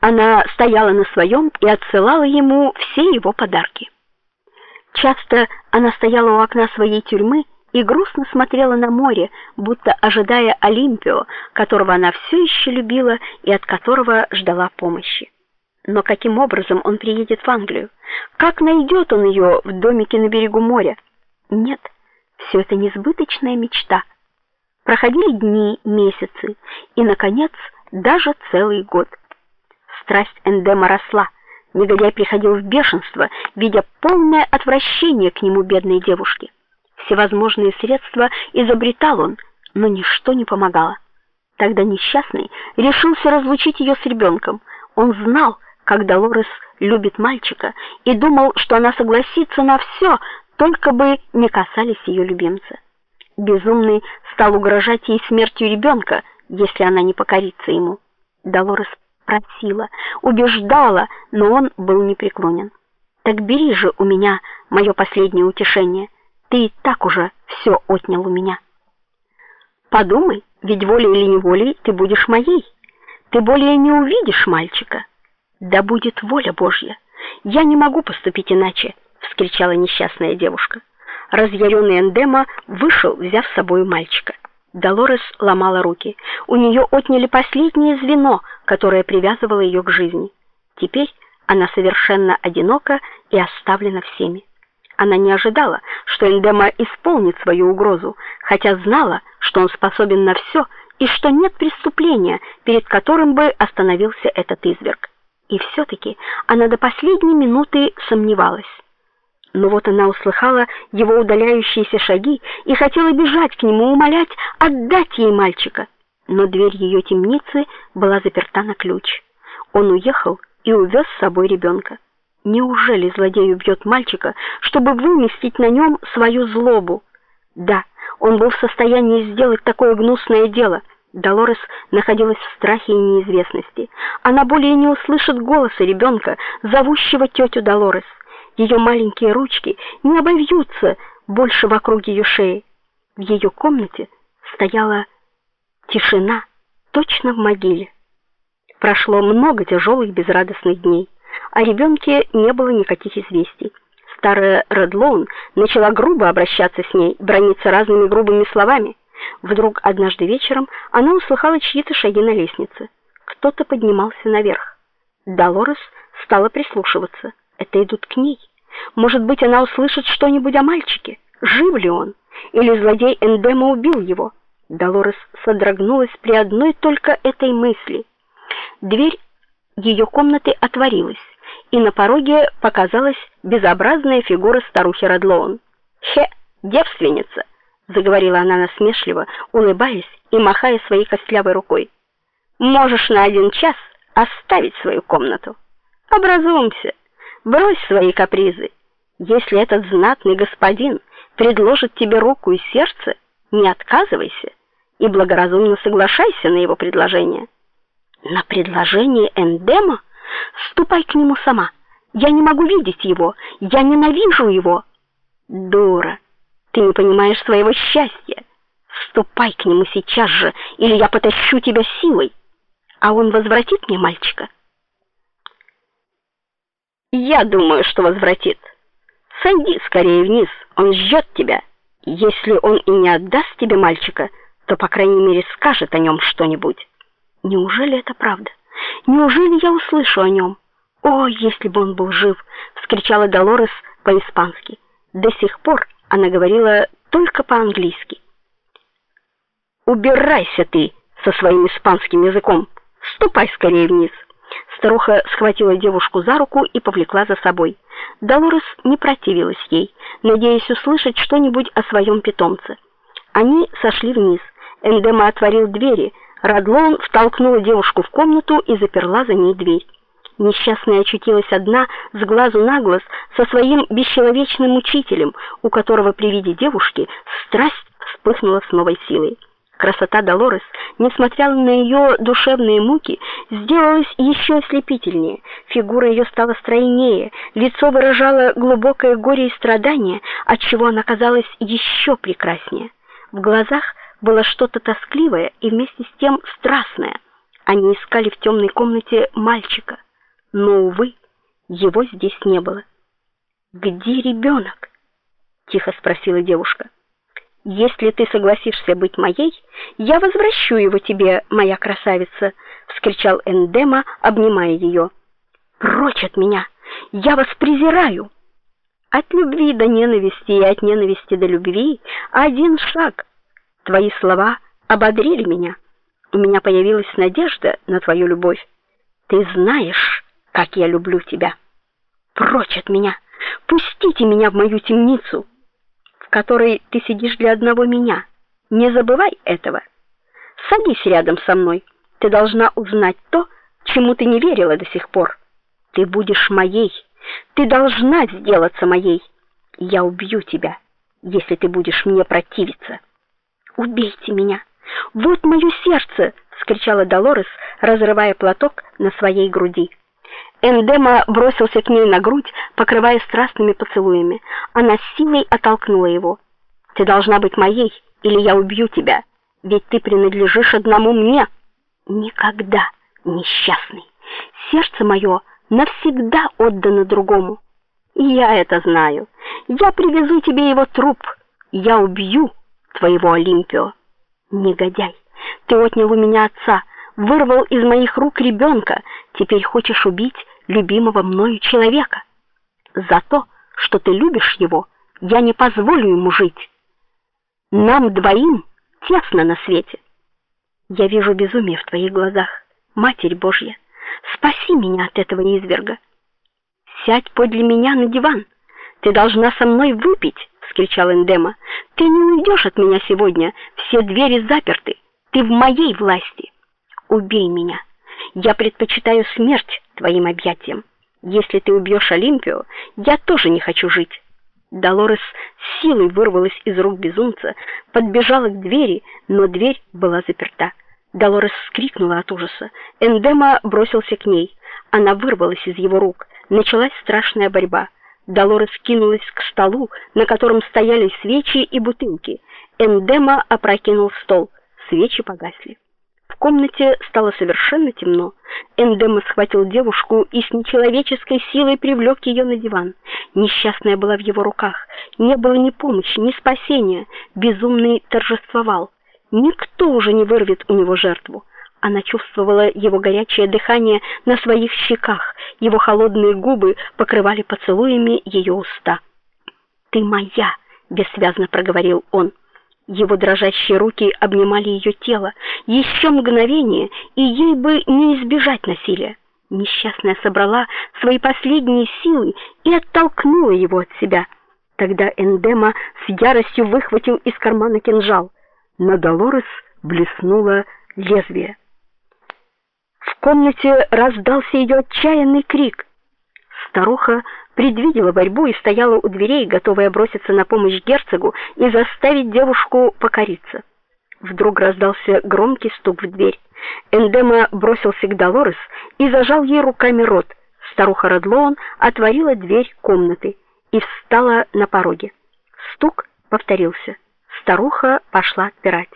Она стояла на своем и отсылала ему все его подарки. Часто она стояла у окна своей тюрьмы и грустно смотрела на море, будто ожидая Олимпио, которого она все еще любила и от которого ждала помощи. Но каким образом он приедет в Англию? Как найдет он ее в домике на берегу моря? Нет, все это несбыточная мечта. Проходили дни, месяцы и наконец даже целый год. Страсть Эндема росла. Негодяй приходил в бешенство, видя полное отвращение к нему бедной девушки. Всевозможные средства изобретал он, но ничто не помогало. Тогда несчастный решился разлучить ее с ребенком. Он знал, как Долорес любит мальчика, и думал, что она согласится на все, только бы не касались ее любимца. Безумный стал угрожать ей смертью ребенка, если она не покорится ему. Долорес просила, убеждала, но он был непреклонен. Так бери же у меня мое последнее утешение. Ты и так уже все отнял у меня. Подумай, ведь волей или неволей ты будешь моей. Ты более не увидишь мальчика. Да будет воля Божья. Я не могу поступить иначе, вскричала несчастная девушка. Разъяренный Эндема вышел, взяв с собой мальчика. Долорес ломала руки. У нее отняли последнее звено, которое привязывало ее к жизни. Теперь она совершенно одинока и оставлена всеми. Она не ожидала, что Эндема исполнит свою угрозу, хотя знала, что он способен на все и что нет преступления, перед которым бы остановился этот изверг. И все таки она до последней минуты сомневалась. Но вот она услыхала его удаляющиеся шаги и хотела бежать к нему, умолять отдать ей мальчика. Но дверь ее темницы была заперта на ключ. Он уехал и увез с собой ребенка. Неужели злодей убьет мальчика, чтобы выместить на нем свою злобу? Да, он был в состоянии сделать такое гнусное дело. Долорес находилась в страхе и неизвестности. Она более не услышит голоса ребенка, зовущего тетю Долорес. Ее маленькие ручки не обовьются больше вокруг ее шеи. В ее комнате стояла тишина, точно в могиле. Прошло много тяжелых безрадостных дней. О ребенке не было никаких известий. Старая Редлоун начала грубо обращаться с ней, брониться разными грубыми словами. Вдруг однажды вечером она услыхала чьи-то шаги на лестнице. Кто-то поднимался наверх. Долорес стала прислушиваться. Это идут к ней. Может быть, она услышит что-нибудь о мальчике. Жив ли он? Или злодей Эндема убил его? Долорес содрогнулась при одной только этой мысли. Дверь ее комнаты отворилась, и на пороге показалась безобразная фигура старухи Радлоун. "Хе, девственница", заговорила она насмешливо, улыбаясь и махая своей костлявой рукой. "Можешь на один час оставить свою комнату. Образумся. Брось свои капризы. Если этот знатный господин предложит тебе руку и сердце, не отказывайся и благоразумно соглашайся на его предложение. На предложение Эндема ступай к нему сама. Я не могу видеть его, я ненавижу его. Дура, ты не понимаешь своего счастья. Ступай к нему сейчас же, или я потащу тебя силой. А он возвратит мне мальчика. Я думаю, что возвратит. Сойди скорее вниз, он ждет тебя. Если он и не отдаст тебе мальчика, то по крайней мере скажет о нем что-нибудь. Неужели это правда? Неужели я услышу о нем? О, если бы он был жив, вскричала Долорес по-испански. До сих пор она говорила только по-английски. Убирайся ты со своим испанским языком. Ступай скорее вниз. Старуха схватила девушку за руку и повлекла за собой. Долорес не противилась ей, надеясь услышать что-нибудь о своем питомце. Они сошли вниз. Эндема отворил двери. Радлон втолкнула девушку в комнату и заперла за ней дверь. Несчастная очутилась одна, с глазу на глаз, со своим бесчеловечным учителем, у которого при виде девушки страсть вспыхнула с новой силой. Красота Долорес, несмотря на ее душевные муки, сделалась еще ослепительнее. Фигура ее стала стройнее, лицо выражало глубокое горе и страдание, отчего она казалась еще прекраснее. В глазах было что-то тоскливое и вместе с тем страстное. Они искали в темной комнате мальчика, но увы, его здесь не было. Где ребенок?» — тихо спросила девушка. Если ты согласишься быть моей, я возвращу его тебе, моя красавица, вскричал Эндема, обнимая ее. Прочь от меня. Я вас презираю. От любви до ненависти и от ненависти до любви один шаг. Твои слова ободрили меня. У меня появилась надежда на твою любовь. Ты знаешь, как я люблю тебя. Прочь от меня. Пустите меня в мою темницу в которой ты сидишь для одного меня. Не забывай этого. Садись рядом со мной. Ты должна узнать то, чему ты не верила до сих пор. Ты будешь моей. Ты должна сделаться моей. Я убью тебя, если ты будешь мне противиться. Убейте меня. Вот мое сердце, вскричала Долорес, разрывая платок на своей груди. Эндема бросился к ней на грудь, покрывая страстными поцелуями. Она силой оттолкнула его. Ты должна быть моей, или я убью тебя, ведь ты принадлежишь одному мне. Никогда, несчастный. Сердце мое навсегда отдано другому. И я это знаю. Я привезу тебе его труп. Я убью твоего Олимпио. Негодяй. Ты отнял у меня отца, вырвал из моих рук ребенка, теперь хочешь убить любимого мною человека. За то, что ты любишь его, я не позволю ему жить. Нам двоим тесно на свете. Я вижу безумие в твоих глазах, Матерь Божья. Спаси меня от этого изверга. Сядь подле меня на диван. Ты должна со мной выпить, вскричал Эндема. Ты не уйдешь от меня сегодня. Все двери заперты. Ты в моей власти. Убей меня. Я предпочитаю смерть твоим объятиям. Если ты убьешь Олимпию, я тоже не хочу жить. Долорес силой вырвалась из рук безумца, подбежала к двери, но дверь была заперта. Долорес вскрикнула от ужаса. Эндема бросился к ней. Она вырвалась из его рук. Началась страшная борьба. Долорес кинулась к столу, на котором стояли свечи и бутылки. Эндема опрокинул стол. Свечи погасли комнате стало совершенно темно. Эндема схватил девушку и с нечеловеческой силой привлек ее на диван. Несчастная была в его руках. Не было ни помощи, ни спасения. Безумный торжествовал. Никто уже не вырвет у него жертву. Она чувствовала его горячее дыхание на своих щеках. Его холодные губы покрывали поцелуями ее уста. "Ты моя", бессвязно проговорил он. Его дрожащие руки обнимали ее тело. Еще мгновение, и ей бы не избежать насилия. Несчастная собрала свои последние силы и оттолкнула его от себя. Тогда Эндема с яростью выхватил из кармана кинжал. На Долорес блеснуло лезвие. В комнате раздался ее отчаянный крик. Старуха предвидела борьбу и стояла у дверей, готовая броситься на помощь герцогу и заставить девушку покориться. Вдруг раздался громкий стук в дверь. Эндема бросился к Долорес и зажал ей руками рот. Старуха Радлоун отворила дверь комнаты и встала на пороге. Стук повторился. Старуха пошла отпирать.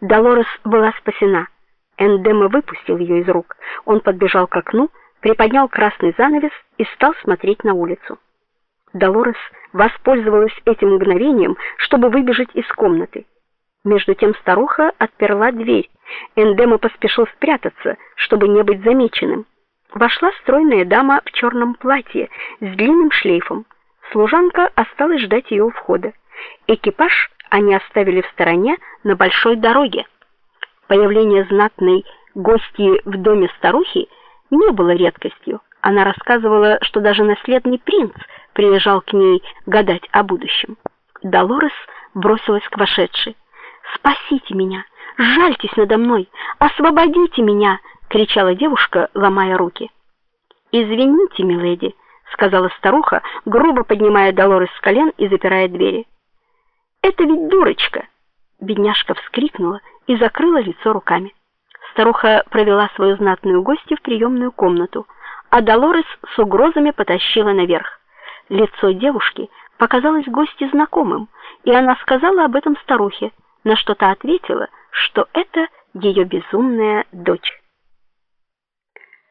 Долорес была спасена. Эндема выпустил ее из рук. Он подбежал к окну приподнял красный занавес и стал смотреть на улицу. Долорес воспользовалась этим мгновением, чтобы выбежать из комнаты. Между тем старуха отперла дверь. Эндема поспешил спрятаться, чтобы не быть замеченным. Вошла стройная дама в черном платье с длинным шлейфом. Служанка осталась ждать ее у входа. Экипаж они оставили в стороне на большой дороге. Появление знатной гости в доме старухи не было редкостью. Она рассказывала, что даже наследный принц приезжал к ней гадать о будущем. Долорес бросилась к вошедшей. "Спасите меня! Жальтесь надо мной! Освободите меня!" кричала девушка, ломая руки. "Извините, миледи", сказала старуха, грубо поднимая Долорес с колен и запирая двери. "Это ведь дурочка!" Бедняжка вскрикнула и закрыла лицо руками. Старуха провела свою знатную гостью в приемную комнату, а Долорес с угрозами потащила наверх. Лицо девушки показалось гости знакомым, и она сказала об этом старухе, на что та ответила, что это ее безумная дочь.